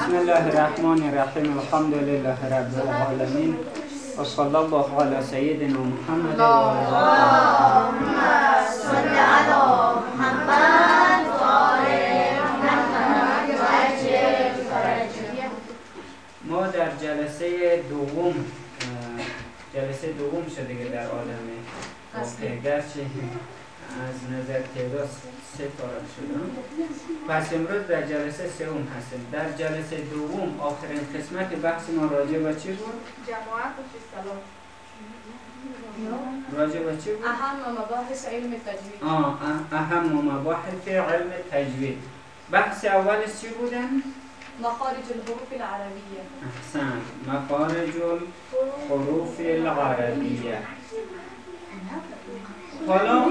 بسم الله الرحمن الرحیم. الحمد لله رب العالمین. و صلی الله علی سیدنا محمد و اللهم صل على محمد ما در جلسه دوم جلسه دوم شده در عالم گرچه از نظر تعداد سه فارغ شدم. پس امروز در جلسه سوم هستیم. در جلسه دوم آخرین قسمت بحث ما راجع به چی بود؟ جماعت و سلام راجع به چی بود؟ اهم مباحث علم التجوید آه اه- اهم مباحث علم تجوید. بحث اولش چی بودن؟ مخارج الحروف العربية احسن. مخارج الحروف العربیه. حالا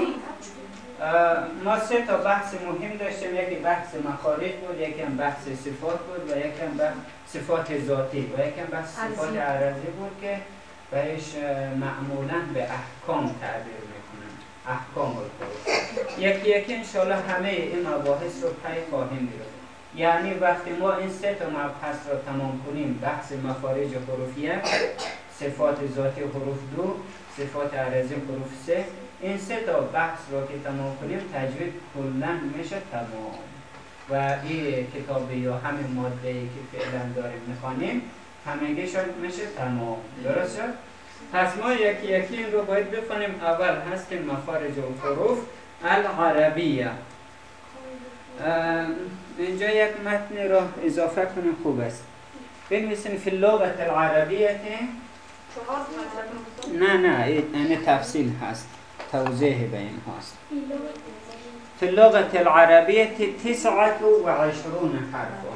ما سه تا بحث مهم داشتیم. یکی بحث مخارج بود یکی هم بحث صفات بود و یکی هم بحث صفات ذاتی و یکی هم بحث صفات عرضی. بود که بهش معمولا به احکام تعبیر می‌کنن. احکام الحروف یکی یکی انشاءالله همه این مباحث رو پی خواهیم گرفت. یعنی وقتی ما این سه تا مبحث رو تمام کنیم بحث مخارج حروف یک صفات ذاتی حروف دو صفات عرضی حروف سه این سه تا بحث رو که تمام کنیم تجوید کلا میشه تمام. و این کتاب یا همین ماده ای که فعلا داریم می‌خوانیم همگیشون میشه تمام. درست شد؟ پس ما یکی یکی این رو باید بخونیم. اول هست مخارج الحروف العربیه. اه، اینجا یک متن را اضافه کنیم خوب است. بنویسیم فی اللغت العربیه نه نه این این تفصیل هست. توزيه بين هاست. في اللغة العربية تسعة وعشرون حرفا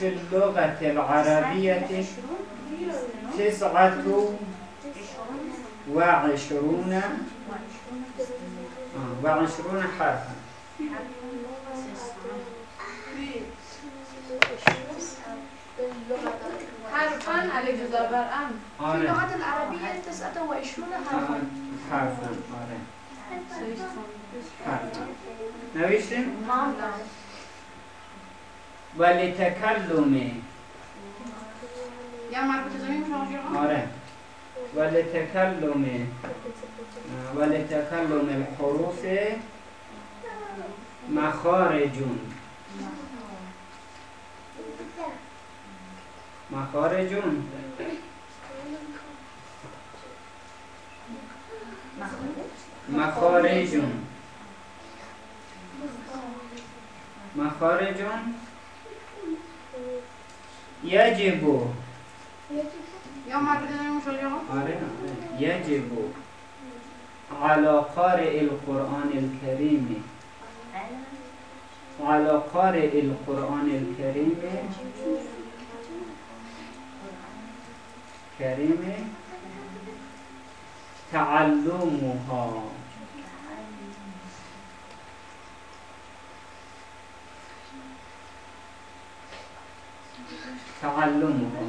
في اللغة العربية تسعة وعشرون آه، وعشرون حرفا حرفا على جزء برأم في آره اللغة العربية 29 آه. حرفا. حرفا آره. حرفا. نوشتیم ولتكلم يا مربوط زمين مش عارفة آره. ولتكلم ولتكلم الحروف مخارج مخارج مخارج مخارج يجب آره يجب على قارئ القرآن الكريم على قارئ القرآن الكريم كريم تعلمها. تعلمها.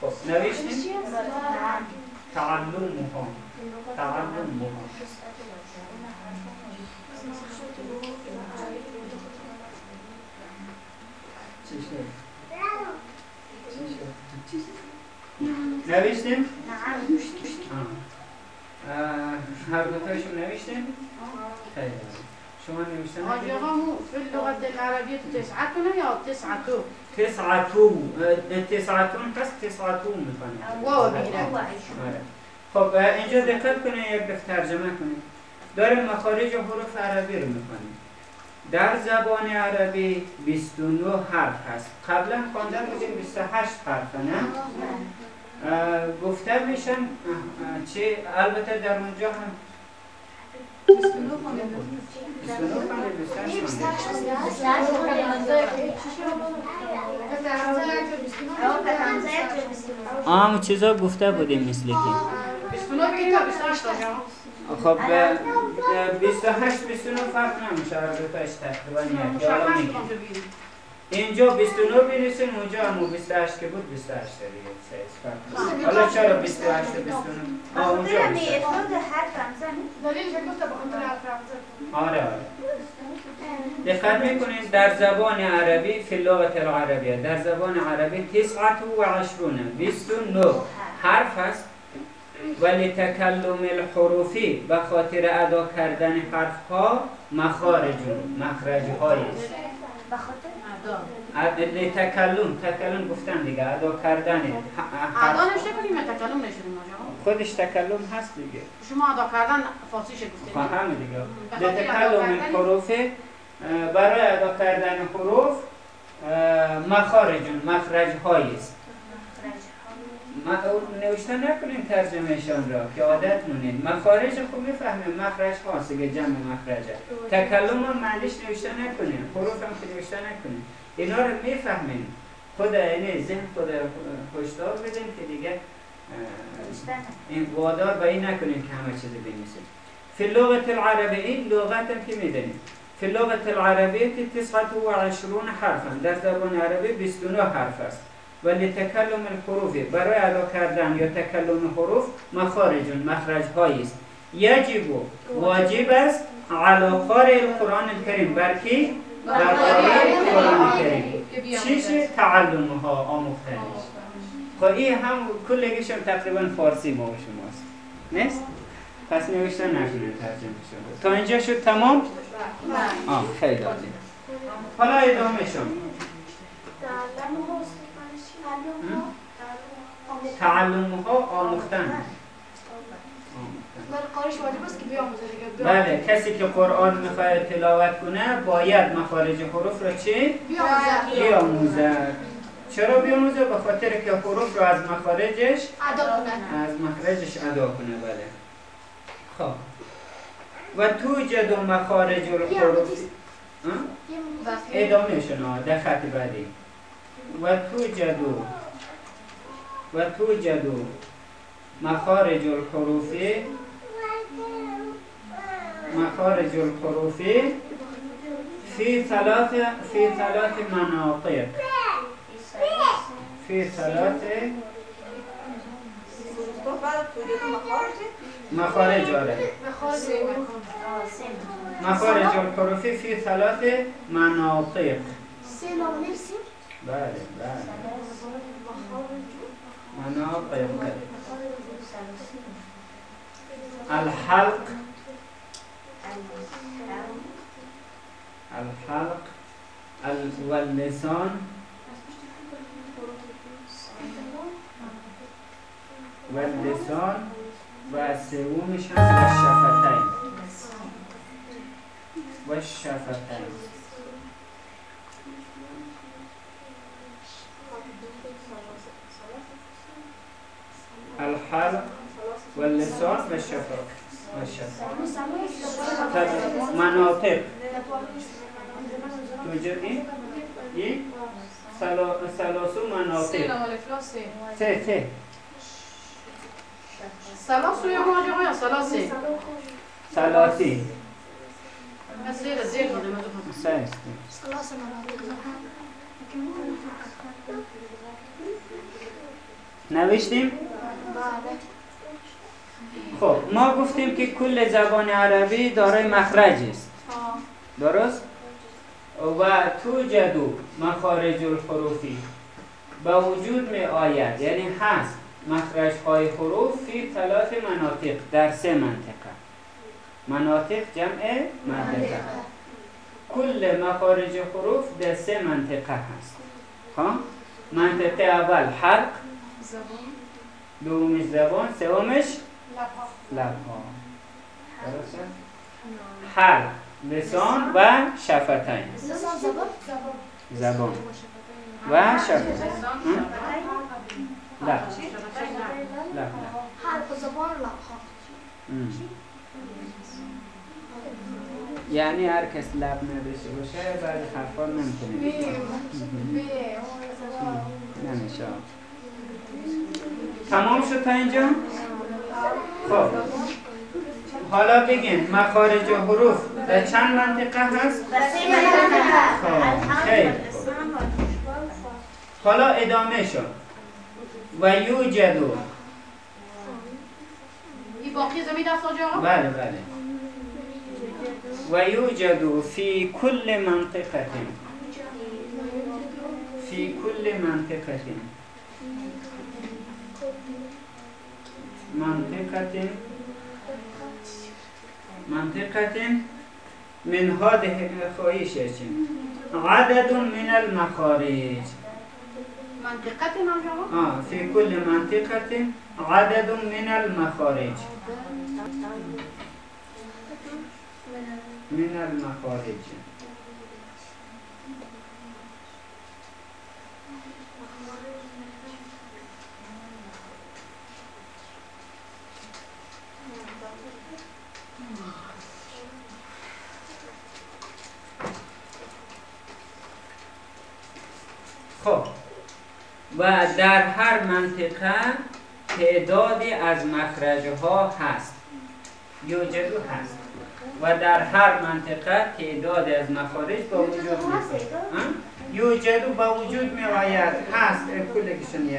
خب نوشتیم تعلمها. تعلمها چی شد؟ چی شد؟ نوشتیم؟ هر دوتایشون نوشتیم؟ خیلی. شما نوشتن آجاها مو في اللغة العربية تسعة يا تسعة تسعتو؟ اه، تسعتون پس تسعتو می‌خوانیم واو بگیرم. خب اینجا دقت کنید یک دفعه ترجمه کنید. داریم مخارج حروف عربی رو می‌کنیم در زبان عربی 29 حرف هست قبلا خواندن بودیم 28 حرف نه. گفته میشن چه البته در اونجا هم 29 خواندیم 28 خواندیم آم چیزا گفته بودیم مثل که. بسم بگید تا 28 تا خب اه، اه، 28 29 فرق نمیشه هر دو تاش تقریبا یک. اینجا 29 بنویسیم اونجا هم 28 که بود 28 دیگه. سایز فرق حالا چرا 28 و 29 آه اونجا بخاطر 28 افراد حرف همزن دلیلش گفته به خاطر حرف رمزه آره آره. دقت می‌کنید در زبان عربی فی اللغت العربیه. در زبان عربی تسعت و عشرونه بیست و نه. حرف است. ولی تکلم الحروفی به خاطر ادا کردن حرف ها مخارجون مخرج است بخاطر ادا تکلم تکلم گفتن دیگه ادا کردن. ادا نشه کنیم یا تکلم ماجا خودش تکلم هست دیگه. شما ادا کردن فارسیش گفتید. خب همه دیگه. الحروف اه، برای ادا کردن حروف اه، مخارجون مخرج است. ما نوشته نکنین ترجمهشان را که عادت مونین. مخارج خوب می‌فهمیم. مخرج هاست که جمع مخرجه تکلم هم معنیش نوشته نکنین حروف هم که نوشته نکنین اینا رو می‌فهمین خود یعنی ذهن خود رو هشدار بدین که دیگه این وادار به این نکنین که همه چیز بنویسین فی اللغت العربی این لغت هم که می‌دونیم. فی اللغت العربیه تسعت و عشرون حرفا. در زبان عربی 29 حرف است. ولی تکلم الحروف برای ادا کردن یا تکلم حروف مخارج مخرج است. یجب واجب است علی قارئ القرآن الکریم. بر کی؟ بر قارئ القرآن الکریم. چیش تعلم ها آموختنش خب این هم کلگیشون تقریبا فارسی ما و شماست. نیست؟ پس نوشته نکنید ترجمه شده تا اینجا شد تمام؟ آه خیلی عالی. حالا ادامه شد. تعلم ها آموختن. بله کسی که قرآن می‌خواد تلاوت کنه باید مخارج حروف را چی؟ بیاموزد. چرا بیاموزه؟ به خاطر که حروف را از مخارجش ادا کنن از مخرجش ادا کنه بله. خب. و توجد مخارج الحروف؟ ادامه شنا در خط بعدی. و توجد و مخارج الحروف مخارج الحروف في ثلاث في ثلاث مناطق. في ثلاث مخارج آره. مخارج الحروف في ثلاث مناطق. Bəli, bəli. Mana الحلق الحلق واللسان واللسان والسومش والشفتين والشفتين واللسان والشفة والشفة طب مناطق. توجد این؟ این؟ سلا- سلاسو مناطق. سه سه سلاس روی ماجا یا سلاسی. سلاسی. زیر زیر. بوده مدفون سه است نوشتیم خب ما گفتیم که کل زبان عربی دارای مخرج است. درست؟ و توجد مخارج الحروفی به وجود می آید. یعنی هست. مخرج های حروف فی ثلاث مناطق در سه منطقه. مناطق جمع منطقه کل مخارج حروف در سه منطقه هست. ها منطقه اول حلق دومش زبان. سومش لبها. درسته؟ حلق لسان و شفتین. زبان؟ و شفتین. لب. لب. یعنی هر کس لب نداشته باشه بعد حرفا نمی‌تونه نمیشه تمام شد تا اینجا؟ خب. حالا بگین مخارج حروف در چند منطقه هست؟ خب خیلی خوب. حالا ادامه شد و یوجدو. این باقی زمین دست بله بله. و یوجد فی کل منطقه فی کل منطقه منطقه منطقه من هذه خواهیش عدد من المخارج. آقا آه في كل منطقة عدد من المخارج. من المخارج. خب. و در هر منطقه تعدادی از مخرجها هست. یوجدو هست. و در هر منطقه تعدادی از مخارج با وجود می یوجدو با وجود می آید هست کلشون یکی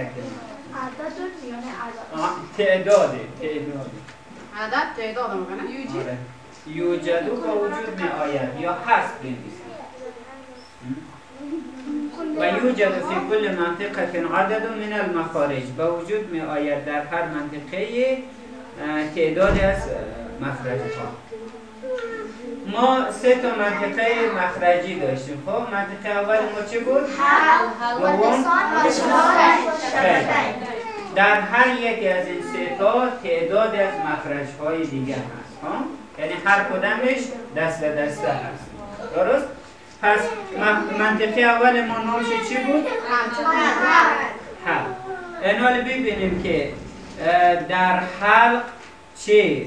عدد میانه عدد. تعداد آره. یوجدو با وجود می آید یا هست بنویسید. و یوجد فی کل منطقه عدد من المخارج با وجود می آید در هر منطقه اه، تعدادی از مخرج ها ما سه تا منطقه مخرجی داشتیم خب منطقه اول ما چه بود؟ دوم؟ در هر یکی از این سه تا تعدادی از مخرج های دیگه هست ها؟ یعنی هر کدامش دست به دسته هست درست؟ پس من- منطقه اول ما نوعش چی بود؟ حلق اینال ببینیم که در حلق چه.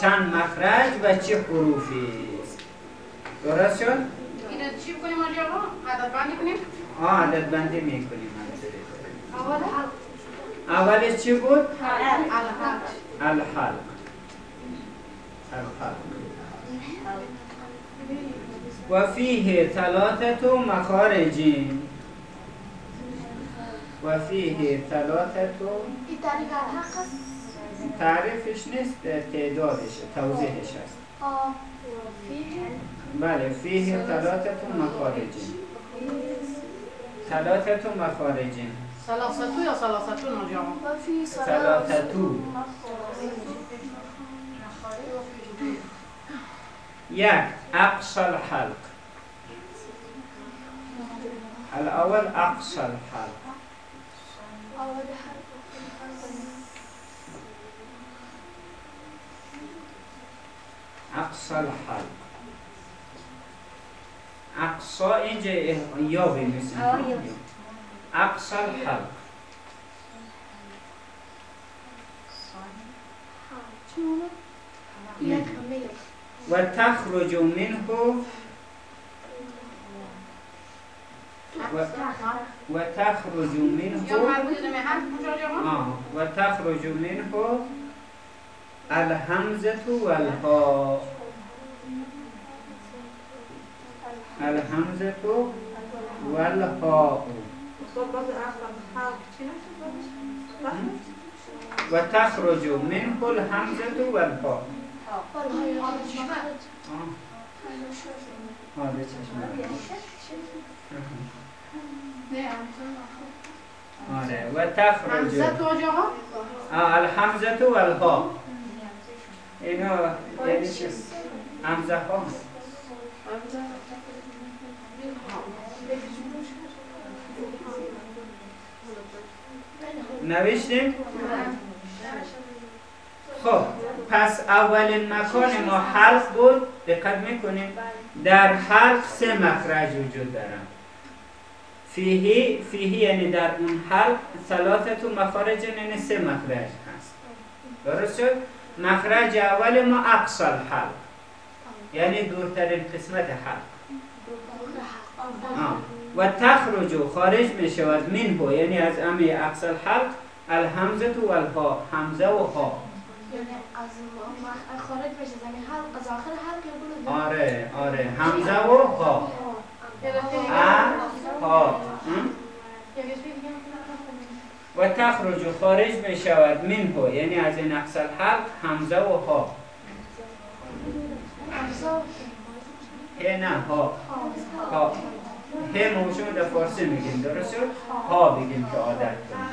چند مخرج و چه حروفی است. درست شد؟ این چی بکنیم آجا عدد بندی کنیم؟ آه عدد بندی می‌کنیم اول حلق اولش چی بود؟ الحق الحلق الحلق و فیه ثلاثة مخارج. و فیه است تعریفش نیست تعدادش توضیحش هست. بله فیه ثلاثة مخارج. ثلاثة مخارج. سلاستو یا سلاستون آجا آقا ياك أقصى الحلق الأول أقصى الحلق أقصى الحلق أقصى إنجا آه، أقصى الحلق ياك یک همه وتخرج منه و وتخرج منه یا مربوط زمین حرف کجا آجا آقا آه وتخرج منه الهمزة والهاء آه هذا چشم نه آره وتخرج همزه تو آه والها اینا یعنی چی؟ همزه ها. نوشتیم؟ خب. پس اولین مکان ما حلق بود. دقت می‌کنیم. در حلق سه مخرج وجود دارن. فیهی فیهی یعنی در اون حلق ثلاثت مخارج یعنی سه مخرج هست. درست شد؟ مخرج اول ما اقصى الحلق. یعنی دورترین قسمت حلق. و تخرج خارج می شود یعنی از امی اقصى الحلق الهمزه و الها همزه و ها از مخ- خارج بشه. زمین حلق از آخر حلق بلو آره آره. همزه و ها. ا ها؟ و تخرج خارج می شود منه یعنی از این اقصى الحلق همزه و ها. نه ها. ها. ما شما در فارسی میگیم. درست شد ها بگیم که عادت کنیم.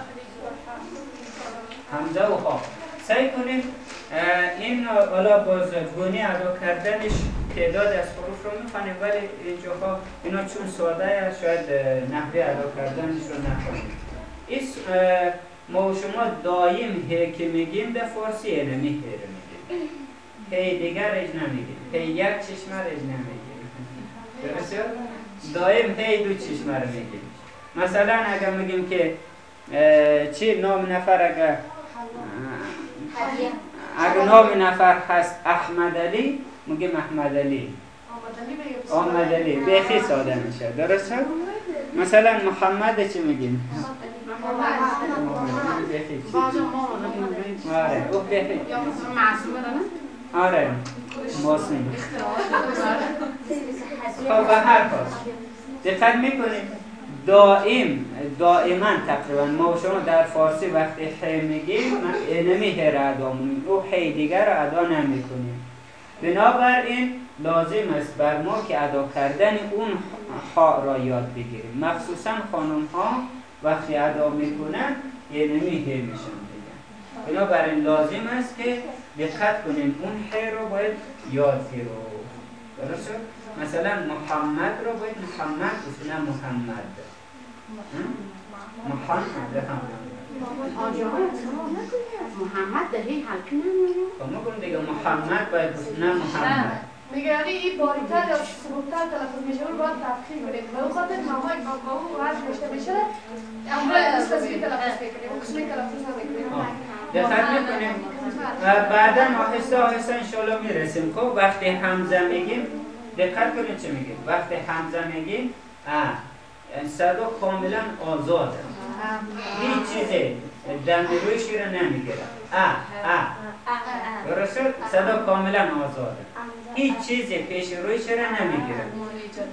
همزه و ها. سعی کنیم این حالا باز گونی ادا کردنش تعداد از حروف رو می‌خوانیم ولی اینجاها اینا چون ساده است شاید اه، نحوه ادا کردنش رو نخوانیم. این ما و شما دایم هی که میگیم در فارسی اینمی هی رو میگیم. هی دیگرش نمیگیم. هی یک چشمه رش نمیگیم. درسته؟ دایم هی دو چشمه رو میگیم. مثلا اگر میگیم که چی نام نفر اگر اگر نام نفر هست احمد علی میگیم احمد علی. آمد علی بیخی ساده میشه. درسته؟ مثلا محمد چی میگیم؟ محمد. آره. داره آره محسن خب به هر حال. دقت می‌کنیم. دائم دائما تقریبا. ما شما در فارسی وقتی حی میگیم نمی هی را ادا می‌کنیم. او حی دیگر را ادا نمی کنیم بنابراین لازم است بر ما که ادا کردن اون ها را یاد بگیریم. مخصوصا خانم ها وقتی ادا می‌کنن یه نمی هی میشن بنابراین لازم است که دقت کنیم اون حی رو باید یاد گیرو درست؟ مثلا محمد رو باید محمد نه محمد؟ محمد محمد حلقی نمی‌دونیم. خب ما گفتیم دیگه محمد باید نه محمد. میگه یعنی این باریتر یا سبکتر تلفظ میشه رو باید تفخیم کنیم. به اون خاطر مامای با اون وزن داشته میشه اما استازی تلفظ می‌کنیم اون قسمی تلفظ نمی‌کنیم. دقت می‌کنیم. بعدا آهسته آهسته انشالله می‌رسیم. خب وقتی همزه میگیم دقت کنید چه میگیم. وقتی همزه میگیم اه یعنی صدا کاملا آزاده. هیچ چیزی دم رویشی رو نمی‌گیره. اه اه درست شد؟ صدا کاملا آزاده. هیچ چیزی پیش رویش رو نمی‌گیره.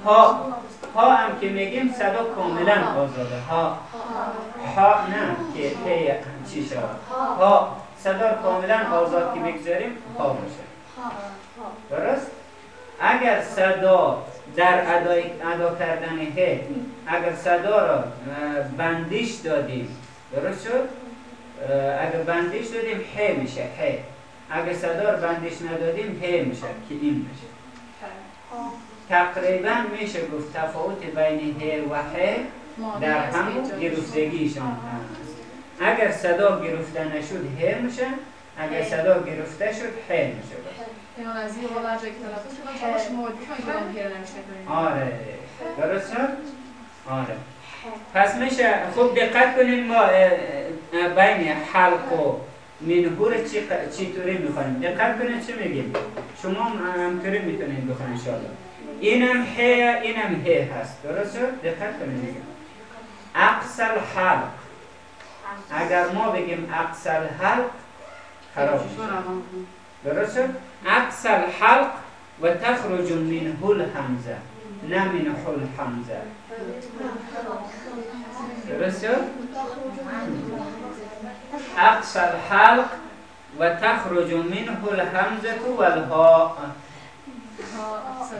ها ها هم که میگیم صدا کاملا آزاده. ها ها نه که هی چی شد ها صدا کاملا آزاد که بگذاریم ها باشه. درست؟ اگر صدا در ادای ادا کردن ه اگر صدا را اه، بندش دادیم درست شد؟ اگر بندش دادیم ه میشه ه اگر صدا را بندش ندادیم ه میشه که این میشه. تقریبا میشه گفت تفاوت بین ه و ه در همون گرفتگیشان هست اگر صدا گرفته نشد ه میشه. اگر صدا گرفته شد ه میشه. از جایی که تلفظ شدن که نمیشه کنیم. آره. درست شد؟ آره پس میشه خوب دقت کنین ما بین حلق و منهور چی چی طوری می‌خوانیم دقت کنین چی میگیم. شما هم همطوری می‌تونین بخونین انشاءالله. اینم ه اینم ه هست. درست شد دقت کنین میگم. اقصى الحلق اگر ما بگیم اقصى الحلق خراب میشه. درست شد؟ عکس الحلق و تخرج منه الحمزه نه منه الحمزه درست شد؟ عکس الحلق و تخرج منه الحمزه و الهاء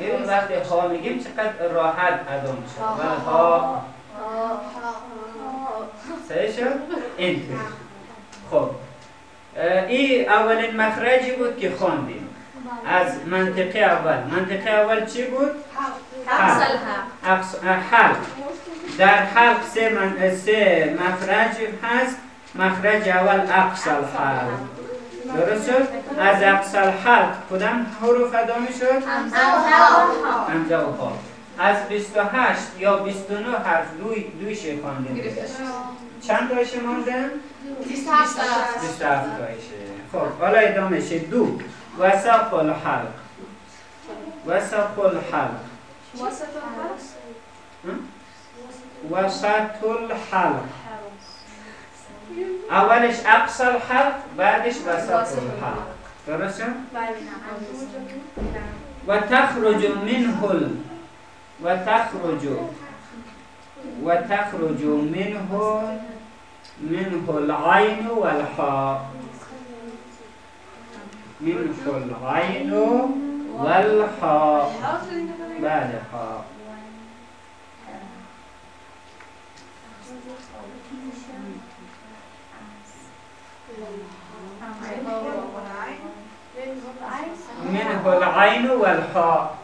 ببین وقتی ها میگیم چقدر راحت ادا میشه و الهاء صحیح شد؟ خب این اولین مخرجی بود که خواندیم. از منطقه اول. منطقه اول چی بود؟ حلق. حلق. در حلق سه, من... سه مخرج هست. مخرج اول اقصى الحلق. درست شد؟ از اقصى الحلق کدام حروف ادا می شد؟ همزه و از 28 یا 29 حرف دوی دویش خواندیم چند تایش مانده؟ 27 تایشه خب حالا ادامه شه. دو. وسط الحلق وسط الحلق وسط الحلق اولش اقصى الحلق بعدش وسط الحلق درست. شد؟ و تخرج منه ال و تخرج و تخرج منه منه العين والحاء. منه العين والحاء. بعد حاء منه العين والحاء.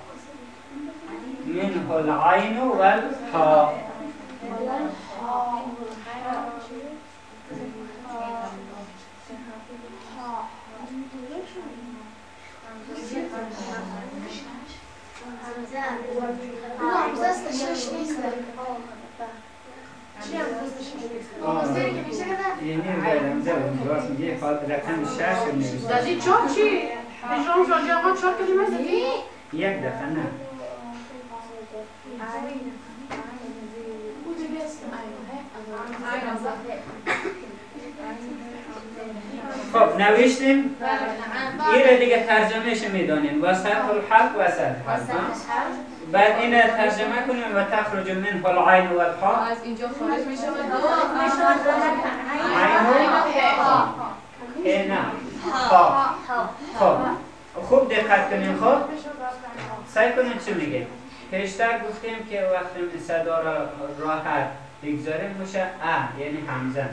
که میشه که یعنی راست میگه رقم شش چی؟ جان چهار کلمه زدی؟ یک دفعه نه خب نوشتیم؟ این رو دیگه ترجمهش می‌دانیم. وسط الحق وسط ها؟ بعد این ترجمه کنیم و تخرج من العین و الحاء. از اینجا خارج میشه ای نه. ها خب. خوب دقت کنیم خب؟ سعی کنیم چی میگه پیشتر گفتیم که وقتی صدا را راحت بگذاریم میشه ا یعنی همزه؟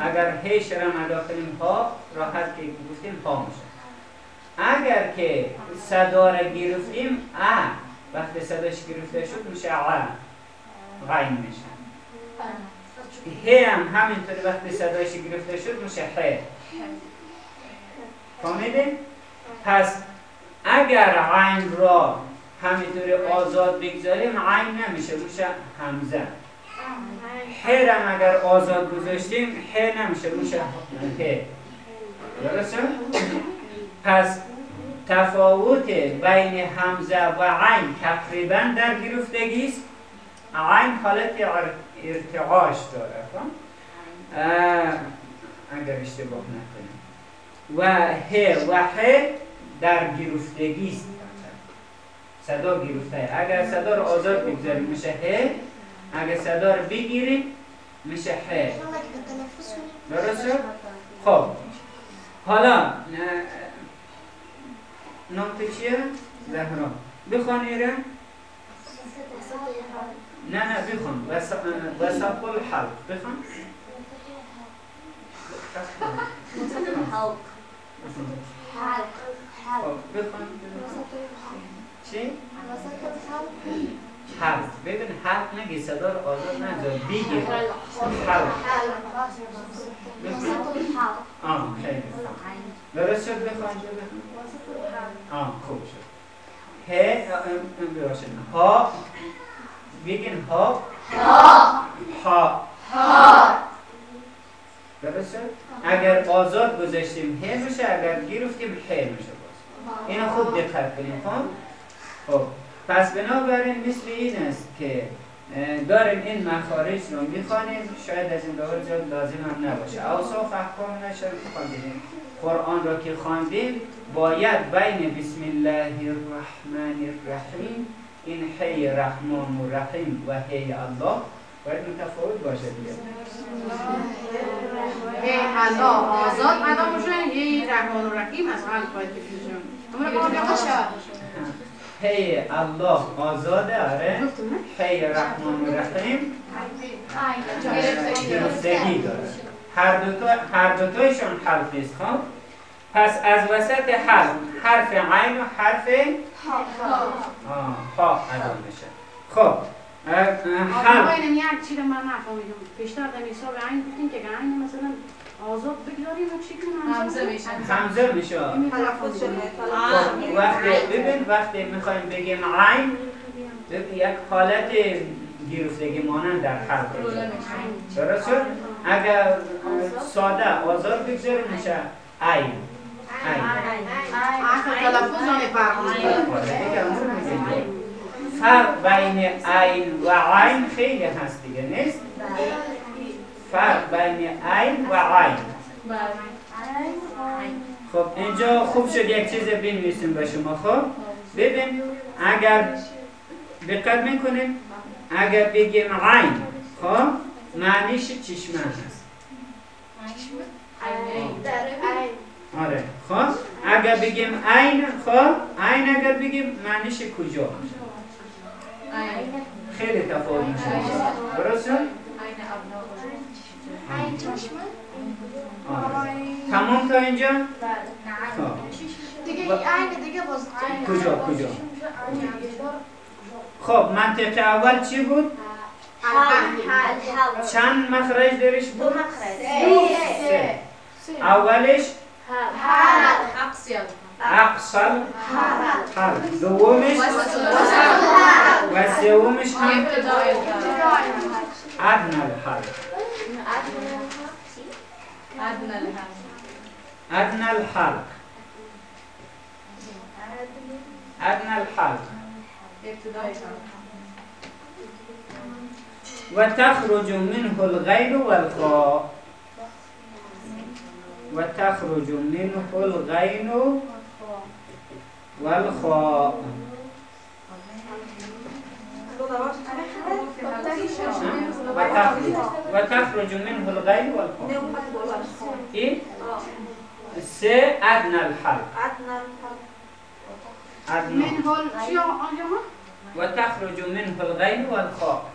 اگر هیش را مداخلیم ها راحت که گفتیم ها میشه اگر که صدا را گرفتیم ا وقتی صداش گرفته شد میشه ا غین میشه هی هم همینطوری وقتی صداش گرفته شد میشه ه فهمیدین؟ پس اگر عین را همینطوری آزاد بگذاریم عین نمیشه. میشه همزه را اگر آزاد گذاشتیم ه نمیشه. میشه درسته؟ پس تفاوت بین همزه و عین تقریبا در گرفتگی است. عین حالت ار- ارتعاش داره خب؟ اگر اشتباه نکنیم و ه و ه در گرفتگی است. صدا گرفته. اگر صدا رو آزاد بگذاریم میشه ه. اگر صدا رو بگیریم میشه ه درست شد؟ خب. حالا نام تو چیه؟ زهرا. بخوان ایره؟ نه نه بخوان. وس- اه، وسط الحلق خب بخوان. چی؟ حلق ببین حلق نگی صدا رو آزاد نذار. بگیر حلق آه خیلی. درست شد؟ بخوان آه خوب شد. ه ها. بگین ها. ها. درست شد؟ اگر آزاد گذاشتیم ه میشه اگر گرفتیم ه میشه. باز اینو خوب دقت کنیم خب خب پس بنابراین مثل این است که داریم این مخارج رو می‌خوانیم شاید از این دور جا لازم هم نباشه. اوصاف احکام نشد خواندیم قرآن را که خواندیم باید بین بسم الله الرحمن الرحیم این هی رحمان و رحیم و هی الله باید متفاوت باشه دیگه. هی الله آزاد ادا میشه یه رحمان و رحیم از حال باید بکنیم هی الله آزاده آره. هی رحمان و رحیم گرفتگی داره. هر دو هر دوتایشون حرف نیست خب؟ پس از وسط حرف حرف عین و حرف آه ها ادا میشه خب حرف آقا اینم یک چی رو من نفهمیدم بیشتر در حساب عین گفتین که عین مثلا آزاد بگذاریم و چی کنیم همزه میشه. همزه میشه. تلفظ شده. خب، وقتی ببین وقتی می‌خوایم بگیم عین. ببین یک حالت گرفتگی مانند در حرف درست شد؟ اگر ساده آزاد بگذاریم میشه عین. می‌کنه. فرق بین عین و عین خیلی هست دیگه نیست؟ فرق بین عین و عین. خب اینجا خوب شد یک چیز بنویسیم به شما خب؟ ببین اگر دقت می‌کنیم اگر بگیم عین خب؟ معنیش چشمه هست آره خب؟ اگر بگیم عین خب؟ عین اگر بگیم معنیش کجا؟ خیلی تفاوت میشه درست. تمام تا اینجا؟ خب دیگه عین دیگه باز کجا کجا؟ خب منطقه اول چی بود؟ چند مخرج درش دو بود؟ مخرج. سه. اولش؟ اقصیاد اقصل حرف دومش؟ و سومش هم؟ ادنى الحرف أدنى الحلق أدنى الحلق أدنى الحلق وتخرج منه الغيل والقاء. وتخرج منه الغيل والخاء وتخرج منه الغي والخوف إيه س ادنى الحلق ادنى الحلق منه وتخرج منه الغي والخاق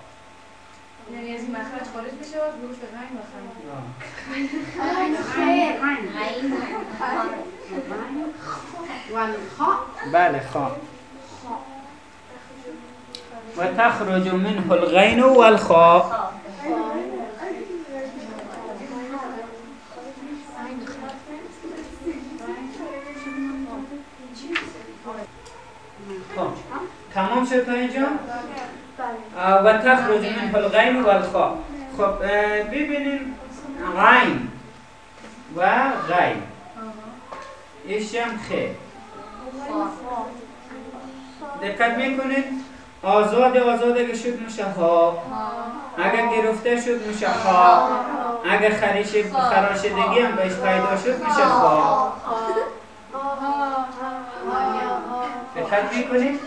يعني خاء وتخرج منه الغين والخاء خب. تمام شد تا اینجا؟ و تخرج منه الغین و الخاء خب ببینیم غین و غین. ایشم خیر. دقت می‌کنید؟ آزاد آزاد شد میشه ها اگر گرفته شد میشه ها اگر خریش خراشدگی هم بهش پیدا شد میشه خا دقت می‌کنید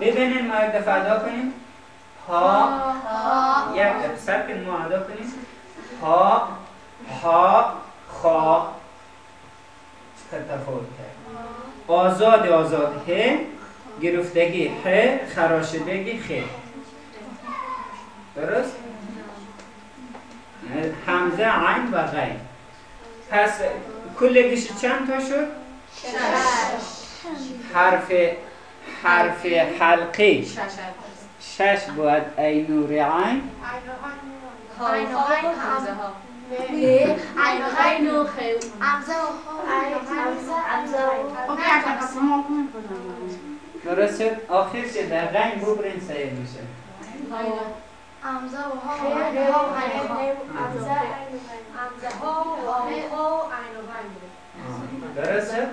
ببینید ما یک دفعه ادا کنیم. ها یک دفعه سر که ما ادا کنیم. ها ها خا. چقدر تفاوت کرد. آزاد آزاد. ه گرفتگی ه خراشدگی خ. درست؟ همزه عین و غین. پس کلگیش چند تا شد؟ حرف حرف حلقی. شش. شش باید اینور عین. همزه ها خب درست شد؟ آخر چه در غین ببرین سیر میشه همزه و ها و عین ها و غین درست شد؟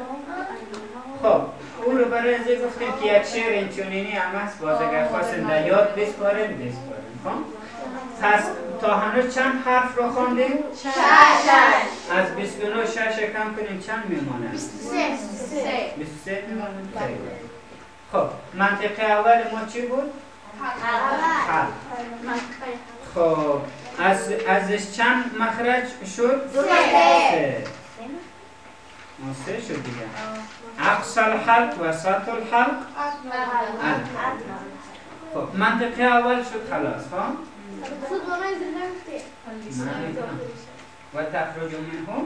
خب او رو برای ازی گفتیم که یک شعر این چونینی هم هست باز اگر خواستیم در یاد بسپاریم بسپاریم خب؟ پس تا هنوز چند حرف رو خوندیم؟ از 29 شش کم کنیم چند میمونه؟ 23 میمونه؟ خیلی خوب. خب منطقه اول ما چی بود؟ حرف خب از ازش چند مخرج شد؟ سه. آه، سه شد دیگه. اقصى الحلق وسط الحلق الحلق خب منطقه اول شد خلاص ها و تخرج منه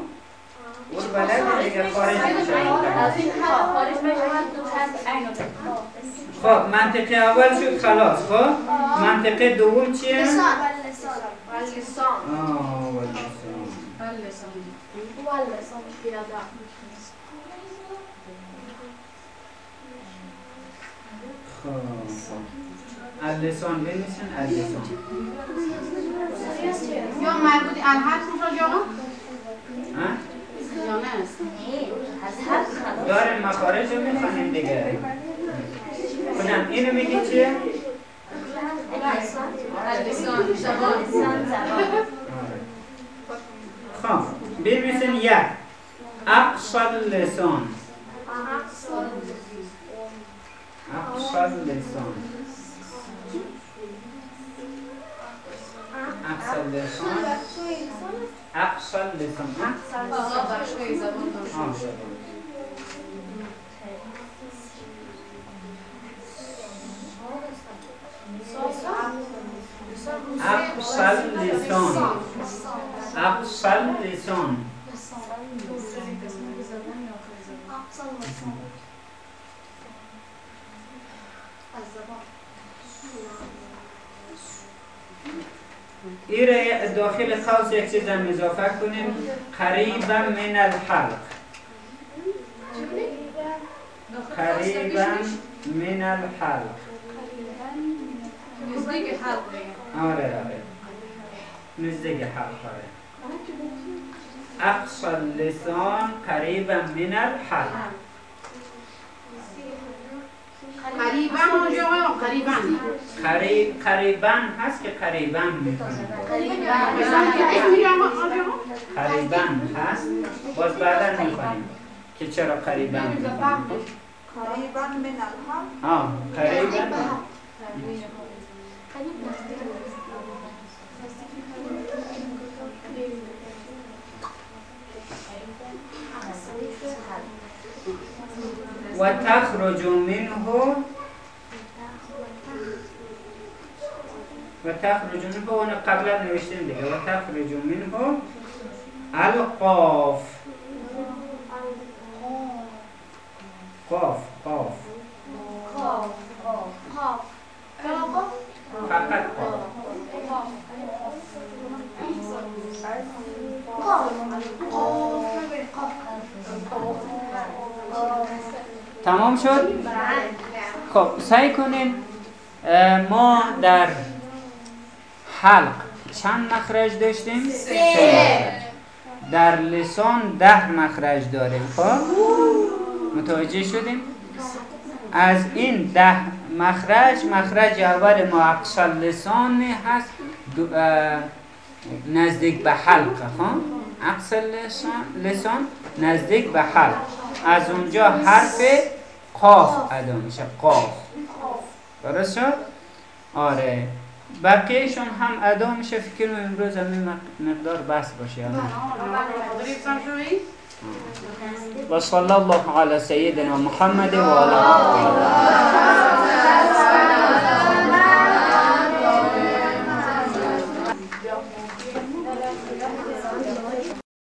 و بلد دیگه خارج میشه خب منطقه اول شد خلاص خب منطقه دوم چیه؟ لسان آه واللسان. اللسان واللسان پیاده خب اللسان بنویسن اللسان یا مربوط الحرف می‌شد یا؟ ها؟ یا نه داریم مخارج رو می‌خوانیم دیگه. کنم اینو میگی چیه؟ خب بنویسن یک. اقصى اللسان اقصى اللسان اقصى لسان. اقصى لسان آه، بخشوی زبان داشت. آه شد. اقصى لسان اقصى لسان را داخل قوس یک چیز هم اضافه کنیم. قریبا من الحلق. قریبا من الحلق. نزدیک حلق. آره آره. نزدیک حلق آره. اقصى اللسان قریبا من الحلق. قریبا اونجا قریبا قریب قریبا هست که قریبا قریبا هست. باز بعدا می‌کنیم که چرا قریبا قریبا من الحق آه قریبا و تخرج منه و تخرج منه اون قبلا نوشتیم دیگه. و تخرج منه القاف. قاف قاف. فقط قاف. تمام شد؟ خب سعی کنیم اه، ما در حلق چند مخرج داشتیم؟ سه. در لسان ده مخرج داریم خب متوجه شدیم؟ از این ده مخرج مخرج اول ما اقصى لسان هست نزدیک به حلق خب اقصى لسان, لسان نزدیک به حلق از اونجا حرف قاف ادا میشه قاف درست شد؟ آره بقیهشون هم ادا میشه فکر می امروز هم مقدار بس باشه و صلی الله علی سیدنا محمد و علی